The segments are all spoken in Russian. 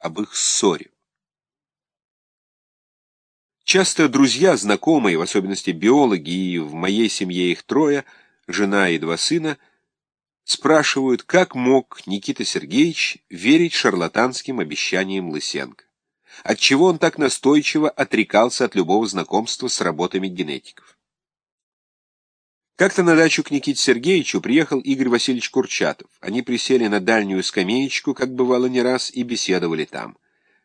об их ссоре. Часто друзья, знакомые, в особенности биологи, и в моей семье их трое, жена и два сына, спрашивают, как мог Никита Сергеевич верить шарлатанским обещаниям Лысенко. Отчего он так настойчиво отрекался от любого знакомства с работами генетиков. Как-то на дачу к Никите Сергеевичу приехал Игорь Васильевич Курчатов. Они присели на дальнюю скамеечку, как бывало не раз, и беседовали там.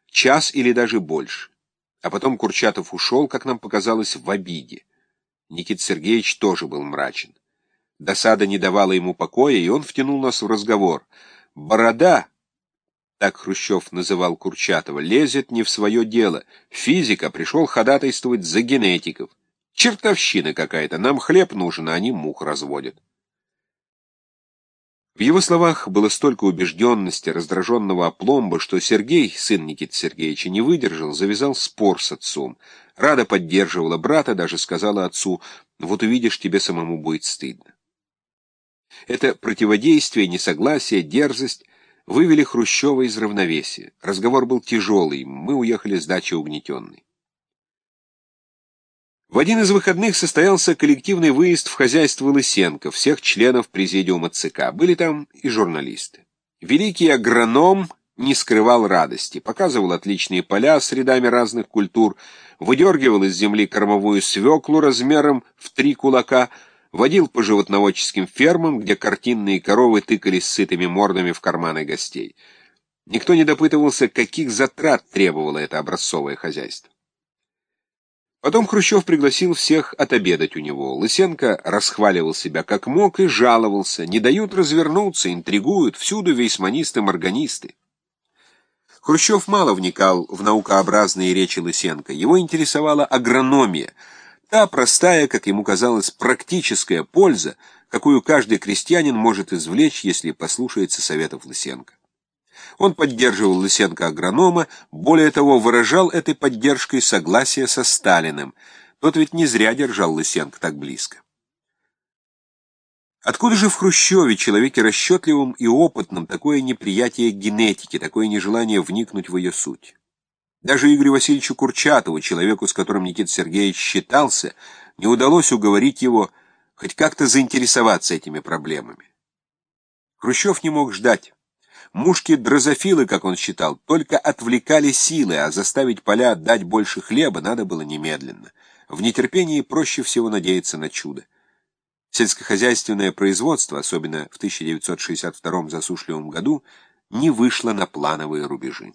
Час или даже больше. А потом Курчатов ушел, как нам показалось, в обиде. Никита Сергеевич тоже был мрачен. Досада не давала ему покоя, и он втянул нас в разговор. «Борода», так Хрущев называл Курчатова, лезет не в свое дело. Физика пришел ходатайствовать за генетиков. Чертовщина какая-то, нам хлеб нужен, а они мух разводят. В его словах было столько убежденности, раздраженного опломба, что Сергей, сын Никиты Сергеевича, не выдержал, завязал спор с отцом. Рада поддерживала брата, даже сказала отцу, «Вот увидишь, тебе самому будет стыдно». Это противодействие, несогласие, дерзость вывели Хрущева из равновесия. Разговор был тяжелый, мы уехали с дачи угнетенной. В один из выходных состоялся коллективный выезд в хозяйство Лысенко, всех членов президиума ЦК. Были там и журналисты. Великий агроном не скрывал радости, показывал отличные поля с рядами разных культур, выдергивал из земли кормовую свеклу размером в три кулака, водил по животноводческим фермам, где картинные коровы тыкались сытыми мордами в карманы гостей. Никто не допытывался, каких затрат требовало это образцовое хозяйство. Потом Хрущев пригласил всех отобедать у него. Лысенко расхваливал себя как мог и жаловался. Не дают развернуться, интригуют, всюду вейсманисты-морганисты. Хрущев мало вникал в наукообразные речи Лысенко. Его интересовала агрономия, та простая, как ему казалось, практическая польза, какую каждый крестьянин может извлечь, если послушается советов Лысенко. Он поддерживал Лысенко-агронома, более того, выражал этой поддержкой согласие со Сталиным. Тот ведь не зря держал Лысенко так близко. Откуда же в Хрущеве, человеке расчетливом и опытном, такое неприятие генетики, такое нежелание вникнуть в ее суть? Даже Игорю Васильевичу Курчатову, человеку, с которым Никита Сергеевич считался, не удалось уговорить его хоть как-то заинтересоваться этими проблемами. Хрущев не мог ждать. Мушки-дрозофилы, как он считал, только отвлекали силы, а заставить поля отдать больше хлеба надо было немедленно. В нетерпении проще всего надеяться на чудо. Сельскохозяйственное производство, особенно в 1962 засушливом году, не вышло на плановые рубежи.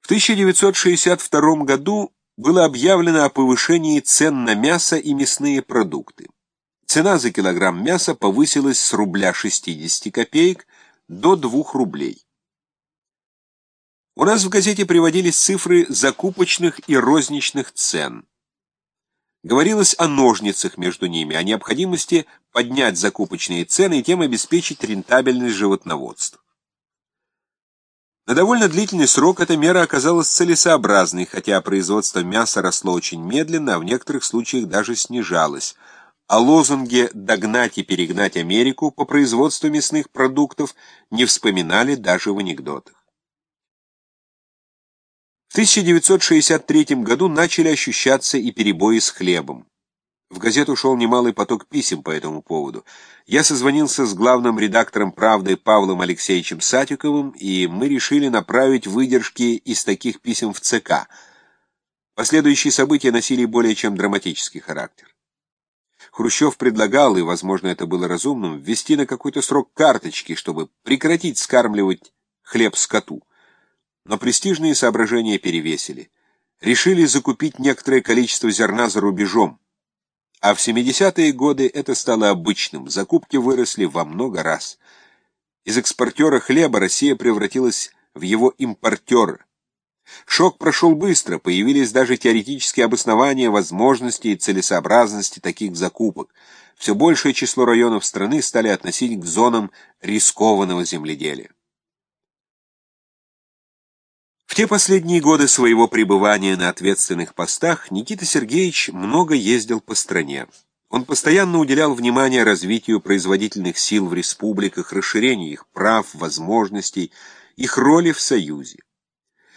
В 1962 году было объявлено о повышении цен на мясо и мясные продукты. Цена за килограмм мяса повысилась с рубля 60 копеек до 2 рублей. У нас в газете приводились цифры закупочных и розничных цен. Говорилось о ножницах между ними, о необходимости поднять закупочные цены и тем обеспечить рентабельность животноводства. На довольно длительный срок эта мера оказалась целесообразной, хотя производство мяса росло очень медленно, а в некоторых случаях даже снижалось – о лозунге «догнать и перегнать Америку» по производству мясных продуктов не вспоминали даже в анекдотах. В 1963 году начали ощущаться и перебои с хлебом. В газету шел немалый поток писем по этому поводу. Я созвонился с главным редактором «Правды» Павлом Алексеевичем Сатиковым, и мы решили направить выдержки из таких писем в ЦК. Последующие события носили более чем драматический характер. Хрущев предлагал, и, возможно, это было разумным, ввести на какой-то срок карточки, чтобы прекратить скармливать хлеб скоту. Но престижные соображения перевесили. Решили закупить некоторое количество зерна за рубежом. А в 70-е годы это стало обычным, закупки выросли во много раз. Из экспортера хлеба Россия превратилась в его импортера. Шок прошел быстро, появились даже теоретические обоснования возможности и целесообразности таких закупок. Все большее число районов страны стали относить к зонам рискованного земледелия. В те последние годы своего пребывания на ответственных постах Никита Сергеевич много ездил по стране. Он постоянно уделял внимание развитию производительных сил в республиках, расширению их прав, возможностей, их роли в Союзе.